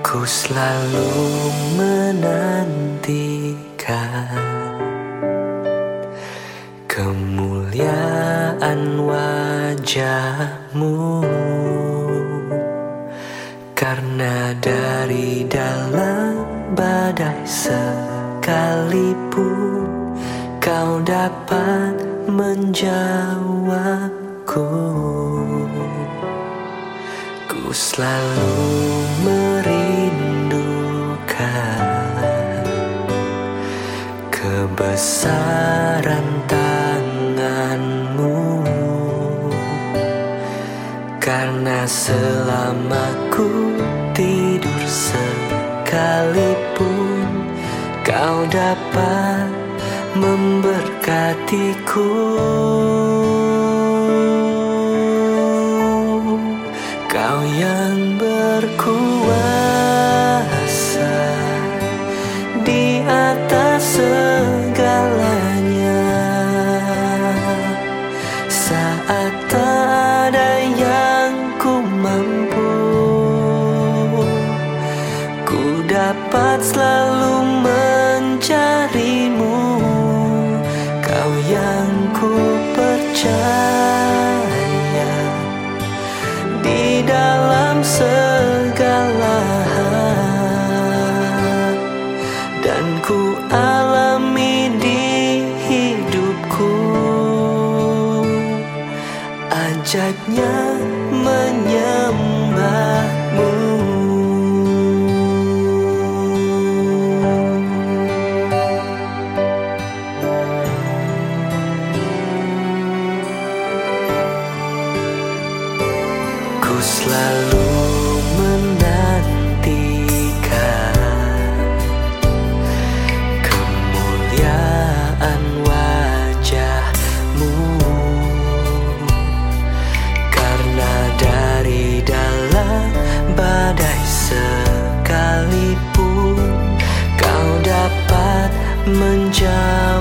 Ku selalu menantikan kemuliaan wajahmu. Karena dari dalam badai sekalipun Kau dapat menjawabku. Ku selalu merindukan Kebesaran tanganmu. Karena selama ku tidur sekalipun Kau dapat memberkatiku. Kau yang berkuasa di atas segalanya dapat selalu mencarimu. Kau yang ku percaya Di dalam segala hal. Dan ku alami di hidupku. Ajaibnya menyembahmu menjawabku